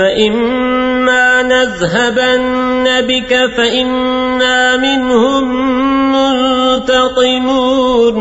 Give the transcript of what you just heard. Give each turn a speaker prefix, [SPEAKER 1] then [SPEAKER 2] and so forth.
[SPEAKER 1] فإما نذهبن بك فإنا منهم منتقمون.